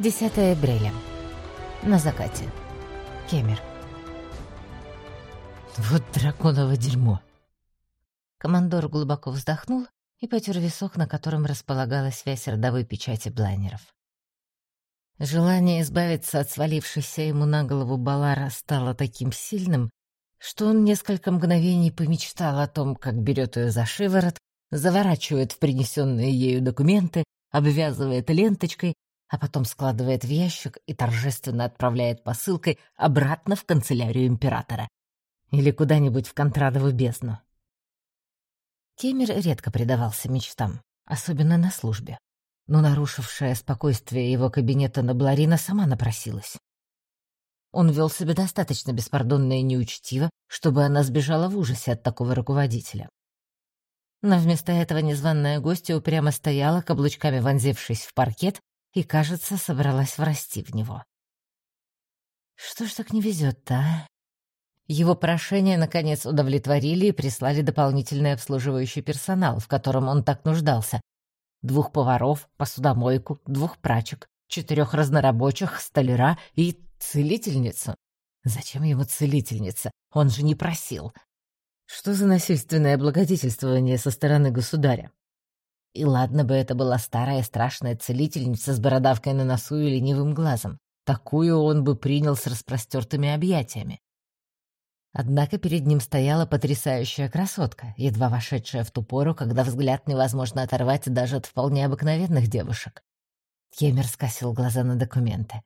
10 апреля. На закате. Кемер. Вот драконово дерьмо. Командор глубоко вздохнул и потер висок, на котором располагалась связь родовой печати блайнеров. Желание избавиться от свалившейся ему на голову Балара стало таким сильным, что он несколько мгновений помечтал о том, как берет ее за шиворот, заворачивает в принесенные ею документы, обвязывает ленточкой, а потом складывает в ящик и торжественно отправляет посылкой обратно в канцелярию императора. Или куда-нибудь в Контрадову бездну. Кемер редко предавался мечтам, особенно на службе. Но нарушившая спокойствие его кабинета Набларина сама напросилась. Он вел себя достаточно беспардонно и неучтиво, чтобы она сбежала в ужасе от такого руководителя. Но вместо этого незваная гостья упрямо стояла, каблучками вонзившись в паркет, и, кажется, собралась врасти в него. Что ж так не везет-то, а? Его прошение, наконец, удовлетворили и прислали дополнительный обслуживающий персонал, в котором он так нуждался. Двух поваров, посудомойку, двух прачек, четырех разнорабочих, столяра и целительницу. Зачем ему целительница? Он же не просил. Что за насильственное благодетельствование со стороны государя? И ладно бы это была старая страшная целительница с бородавкой на носу и ленивым глазом. Такую он бы принял с распростертыми объятиями. Однако перед ним стояла потрясающая красотка, едва вошедшая в ту пору, когда взгляд невозможно оторвать даже от вполне обыкновенных девушек. Кемер скосил глаза на документы.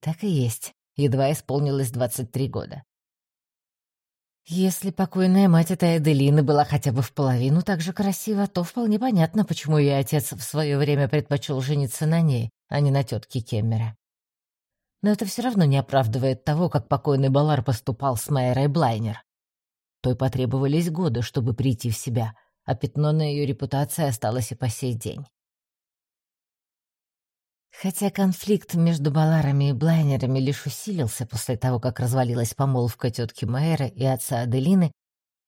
Так и есть, едва исполнилось 23 года. Если покойная мать этой Аделины была хотя бы в половину так же красива, то вполне понятно, почему ее отец в свое время предпочел жениться на ней, а не на тетке Кеммера. Но это все равно не оправдывает того, как покойный Балар поступал с Майерой Блайнер. Той потребовались годы, чтобы прийти в себя, а пятно на ее репутации осталось и по сей день. Хотя конфликт между Баларами и Блайнерами лишь усилился после того, как развалилась помолвка тетки Майеры и отца Аделины,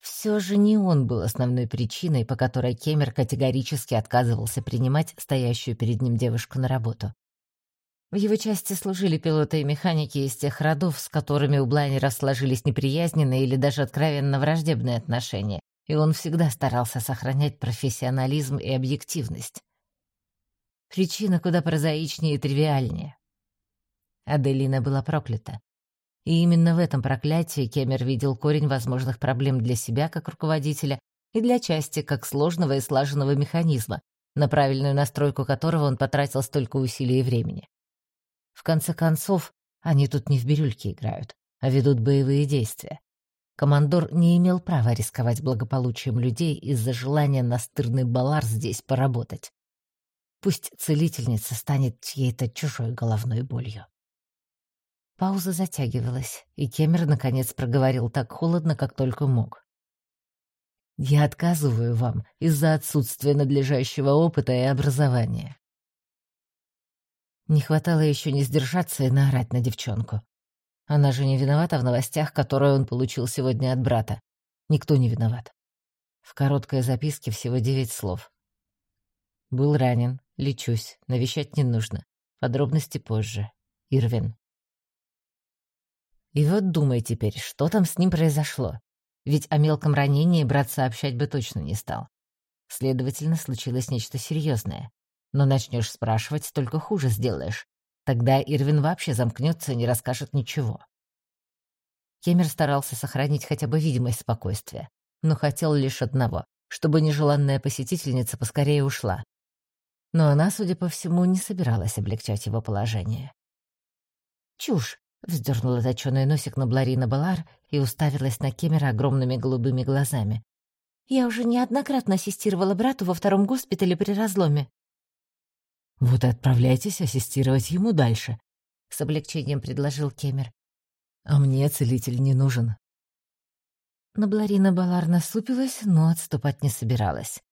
все же не он был основной причиной, по которой Кемер категорически отказывался принимать стоящую перед ним девушку на работу. В его части служили пилоты и механики из тех родов, с которыми у Блайнера сложились неприязненные или даже откровенно враждебные отношения, и он всегда старался сохранять профессионализм и объективность. Причина куда прозаичнее и тривиальнее. Аделина была проклята. И именно в этом проклятии Кемер видел корень возможных проблем для себя как руководителя и для части как сложного и слаженного механизма, на правильную настройку которого он потратил столько усилий и времени. В конце концов, они тут не в бирюльке играют, а ведут боевые действия. Командор не имел права рисковать благополучием людей из-за желания настырный балар здесь поработать. Пусть целительница станет чьей-то чужой головной болью. Пауза затягивалась, и Кемер наконец проговорил так холодно, как только мог. «Я отказываю вам из-за отсутствия надлежащего опыта и образования». Не хватало еще не сдержаться и наорать на девчонку. Она же не виновата в новостях, которые он получил сегодня от брата. Никто не виноват. В короткой записке всего девять слов. Был ранен, лечусь, навещать не нужно. Подробности позже. Ирвин. И вот думай теперь, что там с ним произошло. Ведь о мелком ранении брат сообщать бы точно не стал. Следовательно, случилось нечто серьезное. Но начнешь спрашивать, только хуже сделаешь. Тогда Ирвин вообще замкнется и не расскажет ничего. Кемер старался сохранить хотя бы видимость спокойствия, но хотел лишь одного — чтобы нежеланная посетительница поскорее ушла, но она, судя по всему, не собиралась облегчать его положение. «Чушь!» — вздернула точёный носик на Бларина Балар и уставилась на Кемера огромными голубыми глазами. «Я уже неоднократно ассистировала брату во втором госпитале при разломе». «Вот и отправляйтесь ассистировать ему дальше», — с облегчением предложил Кемер. «А мне целитель не нужен». Но Бларина Балар насупилась, но отступать не собиралась.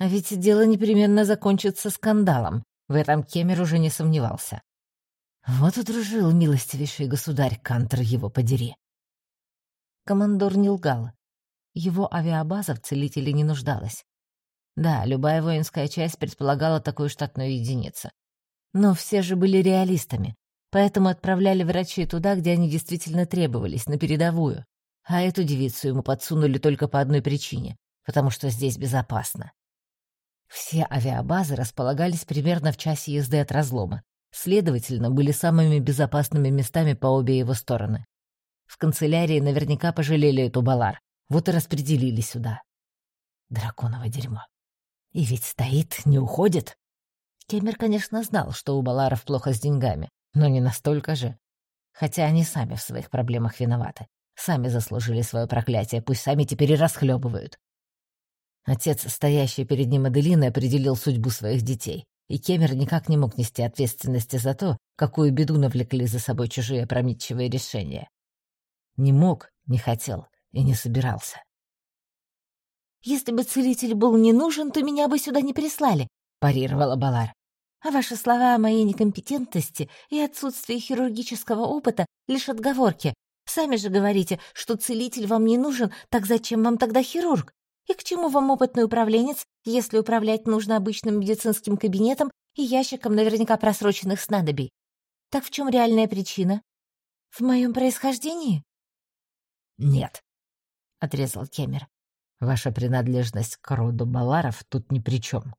А ведь дело непременно закончится скандалом. В этом Кемер уже не сомневался. Вот удружил милостивейший государь, Кантер его подери. Командор не лгал. Его авиабаза в целителе не нуждалась. Да, любая воинская часть предполагала такую штатную единицу. Но все же были реалистами, поэтому отправляли врачей туда, где они действительно требовались, на передовую. А эту девицу ему подсунули только по одной причине — потому что здесь безопасно. Все авиабазы располагались примерно в часе езды от разлома, следовательно, были самыми безопасными местами по обе его стороны. В канцелярии наверняка пожалели эту Балар, вот и распределили сюда. Драконово дерьмо. И ведь стоит, не уходит. Кемер, конечно, знал, что у Баларов плохо с деньгами, но не настолько же. Хотя они сами в своих проблемах виноваты. Сами заслужили свое проклятие, пусть сами теперь и расхлебывают. Отец, стоящий перед ним Аделины, определил судьбу своих детей, и Кемер никак не мог нести ответственности за то, какую беду навлекли за собой чужие опрометчивые решения. Не мог, не хотел и не собирался. «Если бы целитель был не нужен, то меня бы сюда не прислали», — парировала Балар. «А ваши слова о моей некомпетентности и отсутствии хирургического опыта — лишь отговорки. Сами же говорите, что целитель вам не нужен, так зачем вам тогда хирург? И к чему вам опытный управленец, если управлять нужно обычным медицинским кабинетом и ящиком наверняка просроченных снадобий? Так в чем реальная причина? В моем происхождении? Нет, — отрезал Кемер. Ваша принадлежность к роду Баларов тут ни при чем.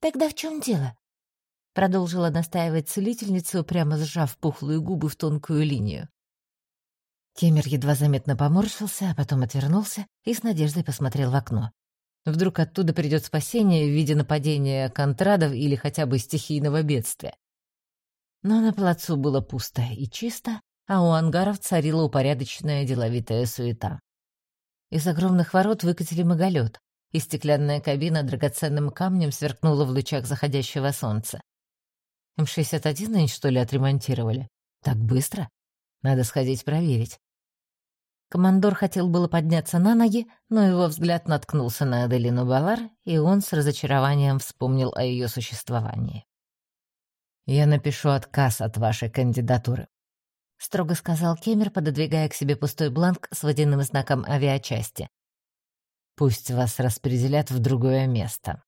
Тогда в чем дело? Продолжила настаивать целительница, прямо сжав пухлые губы в тонкую линию. Кемер едва заметно поморщился, а потом отвернулся и с надеждой посмотрел в окно. Вдруг оттуда придет спасение в виде нападения контрадов или хотя бы стихийного бедствия. Но на плацу было пусто и чисто, а у ангаров царила упорядоченная деловитая суета. Из огромных ворот выкатили маголет, и стеклянная кабина драгоценным камнем сверкнула в лучах заходящего солнца. М-61 они, что ли, отремонтировали? Так быстро? Надо сходить проверить. Командор хотел было подняться на ноги, но его взгляд наткнулся на Аделину Балар, и он с разочарованием вспомнил о ее существовании. «Я напишу отказ от вашей кандидатуры», — строго сказал Кемер, пододвигая к себе пустой бланк с водяным знаком авиачасти. «Пусть вас распределят в другое место».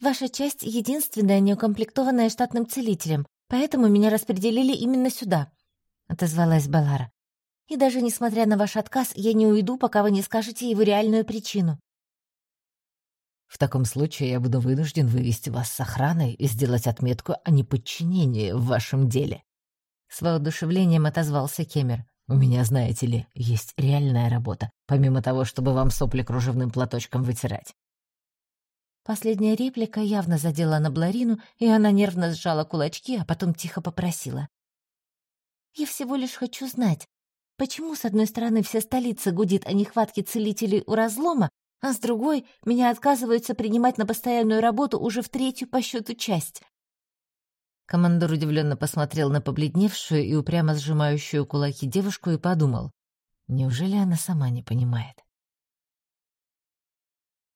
«Ваша часть — единственная, неукомплектованная штатным целителем, поэтому меня распределили именно сюда», — отозвалась Балара. И даже несмотря на ваш отказ, я не уйду, пока вы не скажете его реальную причину. В таком случае я буду вынужден вывести вас с охраной и сделать отметку о неподчинении в вашем деле. С воодушевлением отозвался Кемер. У меня, знаете ли, есть реальная работа, помимо того, чтобы вам сопли кружевным платочком вытирать. Последняя реплика явно задела на Бларину, и она нервно сжала кулачки, а потом тихо попросила. «Я всего лишь хочу знать, Почему, с одной стороны, вся столица гудит о нехватке целителей у разлома, а с другой меня отказываются принимать на постоянную работу уже в третью по счету часть? Командор удивленно посмотрел на побледневшую и упрямо сжимающую кулаки девушку и подумал, неужели она сама не понимает?